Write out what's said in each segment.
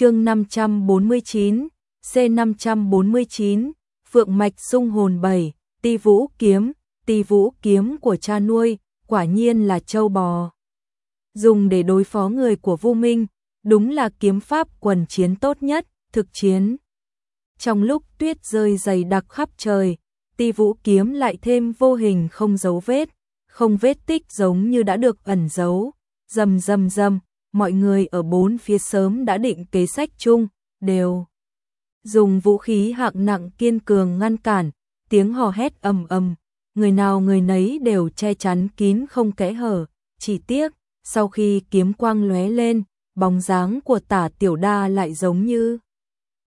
chương 549, C549, Phượng Mạch Dung Hồn 7, Ti Vũ Kiếm, Ti Vũ Kiếm của cha nuôi, quả nhiên là châu bò. Dùng để đối phó người của vô minh, đúng là kiếm pháp quần chiến tốt nhất, thực chiến. Trong lúc tuyết rơi dày đặc khắp trời, Ti Vũ Kiếm lại thêm vô hình không dấu vết, không vết tích giống như đã được ẩn giấu, rầm rầm rầm, mọi người ở bốn phía sớm đã định kế sách chung, đều dùng vũ khí hạng nặng kiên cường ngăn cản, tiếng hò hét ầm ầm, người nào người nấy đều che chắn kín không kẽ hở, chỉ tiếc, sau khi kiếm quang lóe lên, bóng dáng của Tả Tiểu Đa lại giống như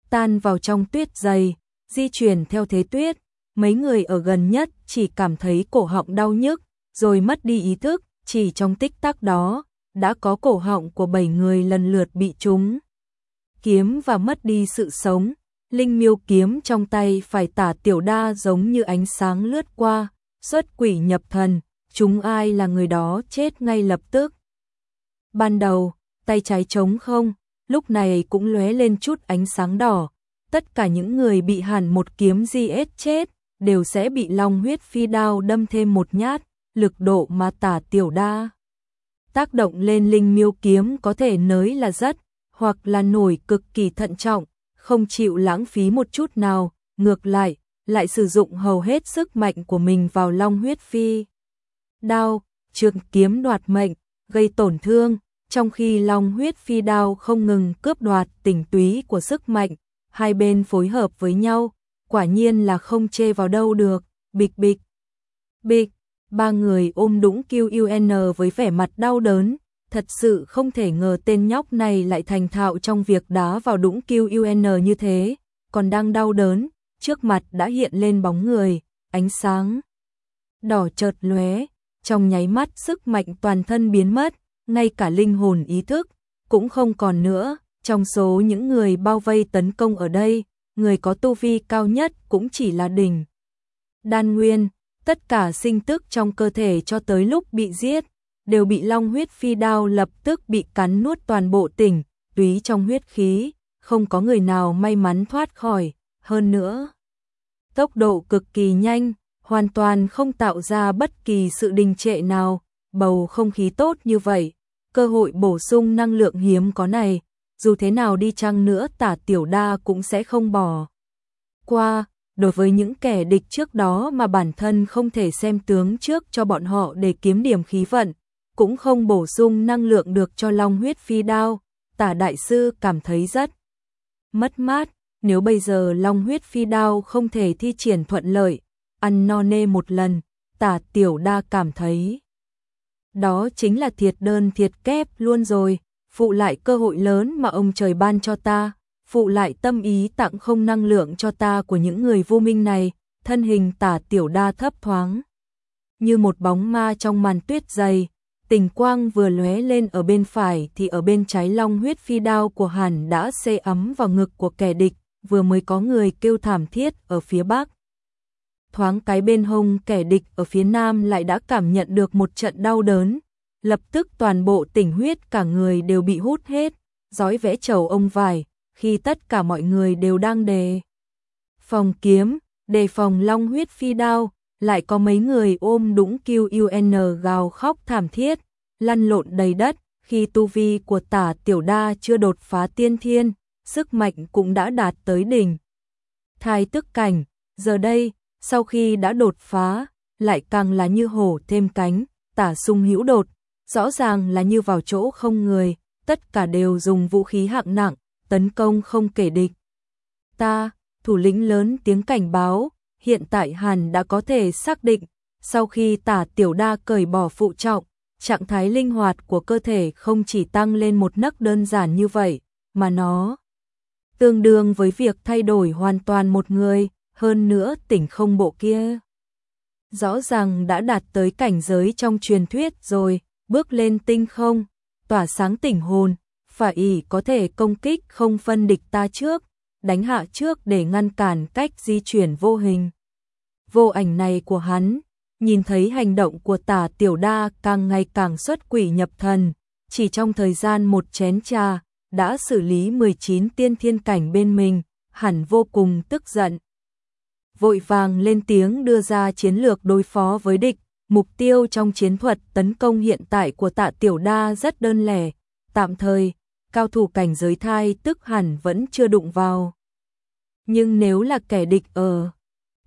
tan vào trong tuyết dày, di chuyển theo thế tuyết, mấy người ở gần nhất chỉ cảm thấy cổ họng đau nhức, rồi mất đi ý thức, chỉ trong tích tắc đó, đã có cổ họng của bảy người lần lượt bị trúng. Kiếm và mất đi sự sống, linh miêu kiếm trong tay phải tả tiểu đa giống như ánh sáng lướt qua, xuất quỷ nhập thần, chúng ai là người đó chết ngay lập tức. Ban đầu, tay trái trống không, lúc này cũng lóe lên chút ánh sáng đỏ, tất cả những người bị hàn một kiếm GS chết, đều sẽ bị long huyết phi đao đâm thêm một nhát, lực độ mà tả tiểu đa. Tác động lên linh miêu kiếm có thể nới là rất, hoặc là nổi cực kỳ thận trọng, không chịu lãng phí một chút nào, ngược lại, lại sử dụng hầu hết sức mạnh của mình vào long huyết phi. Đao, trường kiếm đoạt mệnh, gây tổn thương, trong khi long huyết phi đao không ngừng cướp đoạt tỉnh túy của sức mạnh, hai bên phối hợp với nhau, quả nhiên là không chê vào đâu được, bịch bịch. Bịch, ba người ôm đũng QUN với vẻ mặt đau đớn, thật sự không thể ngờ tên nhóc này lại thành thạo trong việc đá vào đũng QUN như thế, còn đang đau đớn, trước mặt đã hiện lên bóng người, ánh sáng đỏ chợt lóe, trong nháy mắt sức mạnh toàn thân biến mất, ngay cả linh hồn ý thức cũng không còn nữa, trong số những người bao vây tấn công ở đây, người có tu vi cao nhất cũng chỉ là đỉnh. Đan Nguyên, tất cả sinh tức trong cơ thể cho tới lúc bị giết, đều bị long huyết phi đao lập tức bị cắn nuốt toàn bộ tỉnh, túy trong huyết khí, không có người nào may mắn thoát khỏi, hơn nữa. Tốc độ cực kỳ nhanh, hoàn toàn không tạo ra bất kỳ sự đình trệ nào, bầu không khí tốt như vậy, cơ hội bổ sung năng lượng hiếm có này, dù thế nào đi chăng nữa tả tiểu đa cũng sẽ không bỏ. Qua, đối với những kẻ địch trước đó mà bản thân không thể xem tướng trước cho bọn họ để kiếm điểm khí vận, cũng không bổ sung năng lượng được cho long huyết phi đao, tả đại sư cảm thấy rất mất mát, nếu bây giờ long huyết phi đao không thể thi triển thuận lợi, ăn no nê một lần, tả tiểu đa cảm thấy. Đó chính là thiệt đơn thiệt kép luôn rồi, phụ lại cơ hội lớn mà ông trời ban cho ta, phụ lại tâm ý tặng không năng lượng cho ta của những người vô minh này, thân hình tả tiểu đa thấp thoáng. Như một bóng ma trong màn tuyết dày, tình quang vừa lóe lên ở bên phải thì ở bên trái long huyết phi đao của hàn đã xê ấm vào ngực của kẻ địch, vừa mới có người kêu thảm thiết ở phía bắc. Thoáng cái bên hông kẻ địch ở phía nam lại đã cảm nhận được một trận đau đớn, lập tức toàn bộ tỉnh huyết cả người đều bị hút hết, dõi vẽ chầu ông vải, khi tất cả mọi người đều đang đề. Phòng kiếm, đề phòng long huyết phi đao, lại có mấy người ôm đũng QUN gào khóc thảm thiết, lăn lộn đầy đất, khi tu vi của tả tiểu đa chưa đột phá tiên thiên, sức mạnh cũng đã đạt tới đỉnh. Thái tức cảnh, giờ đây, sau khi đã đột phá, lại càng là như hổ thêm cánh, tả sung hữu đột, rõ ràng là như vào chỗ không người, tất cả đều dùng vũ khí hạng nặng, tấn công không kể địch. Ta, thủ lĩnh lớn tiếng cảnh báo, hiện tại Hàn đã có thể xác định, sau khi tả tiểu đa cởi bỏ phụ trọng, trạng thái linh hoạt của cơ thể không chỉ tăng lên một nấc đơn giản như vậy, mà nó tương đương với việc thay đổi hoàn toàn một người, hơn nữa tỉnh không bộ kia. Rõ ràng đã đạt tới cảnh giới trong truyền thuyết rồi, bước lên tinh không, tỏa sáng tỉnh hồn, và ỷ có thể công kích không phân địch ta trước, đánh hạ trước để ngăn cản cách di chuyển vô hình. Vô ảnh này của hắn, nhìn thấy hành động của tả tiểu đa càng ngày càng xuất quỷ nhập thần, chỉ trong thời gian một chén trà, đã xử lý 19 tiên thiên cảnh bên mình, hẳn vô cùng tức giận. Vội vàng lên tiếng đưa ra chiến lược đối phó với địch, mục tiêu trong chiến thuật tấn công hiện tại của tạ tiểu đa rất đơn lẻ, tạm thời, cao thủ cảnh giới thai tức hẳn vẫn chưa đụng vào. Nhưng nếu là kẻ địch ở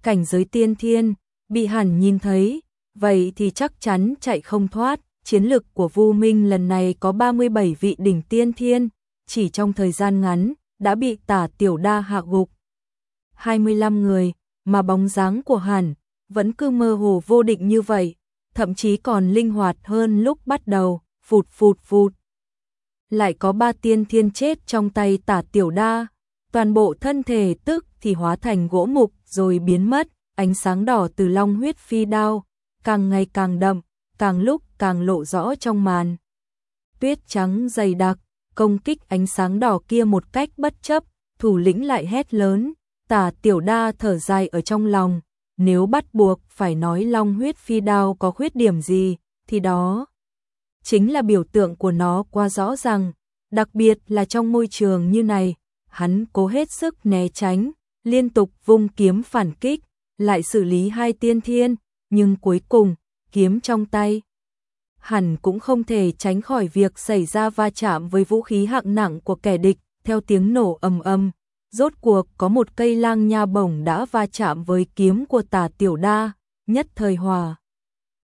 cảnh giới tiên thiên, bị hẳn nhìn thấy, vậy thì chắc chắn chạy không thoát. Chiến lực của Vu Minh lần này có 37 vị đỉnh tiên thiên, chỉ trong thời gian ngắn, đã bị tả tiểu đa hạ gục. 25 người, mà bóng dáng của hẳn, vẫn cứ mơ hồ vô định như vậy, thậm chí còn linh hoạt hơn lúc bắt đầu, phụt phụt phụt. Lại có ba tiên thiên chết trong tay tả tiểu đa, toàn bộ thân thể tức thì hóa thành gỗ mục rồi biến mất, ánh sáng đỏ từ long huyết phi đao, càng ngày càng đậm, càng lúc càng lộ rõ trong màn. Tuyết trắng dày đặc, công kích ánh sáng đỏ kia một cách bất chấp, thủ lĩnh lại hét lớn, tả tiểu đa thở dài ở trong lòng, nếu bắt buộc phải nói long huyết phi đao có khuyết điểm gì, thì đó chính là biểu tượng của nó qua rõ ràng, đặc biệt là trong môi trường như này, hắn cố hết sức né tránh, liên tục vung kiếm phản kích, lại xử lý hai tiên thiên, nhưng cuối cùng, kiếm trong tay. Hẳn cũng không thể tránh khỏi việc xảy ra va chạm với vũ khí hạng nặng của kẻ địch, theo tiếng nổ ầm ầm. Rốt cuộc có một cây lang nha bổng đã va chạm với kiếm của tà tiểu đa, nhất thời hòa.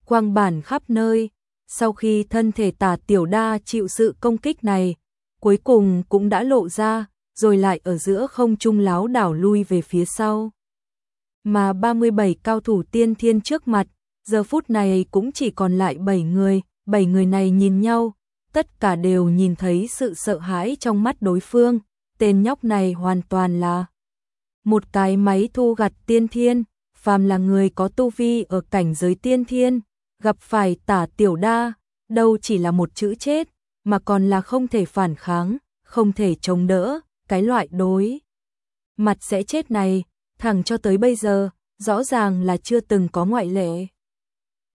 Quang bản khắp nơi, sau khi thân thể tà tiểu đa chịu sự công kích này, cuối cùng cũng đã lộ ra, rồi lại ở giữa không trung láo đảo lui về phía sau. Mà 37 cao thủ tiên thiên trước mặt, giờ phút này cũng chỉ còn lại 7 người, 7 người này nhìn nhau, tất cả đều nhìn thấy sự sợ hãi trong mắt đối phương, tên nhóc này hoàn toàn là một cái máy thu gặt tiên thiên, phàm là người có tu vi ở cảnh giới tiên thiên, gặp phải tả tiểu đa, đâu chỉ là một chữ chết, mà còn là không thể phản kháng, không thể chống đỡ, cái loại đối. Mặt sẽ chết này, thẳng cho tới bây giờ, rõ ràng là chưa từng có ngoại lệ.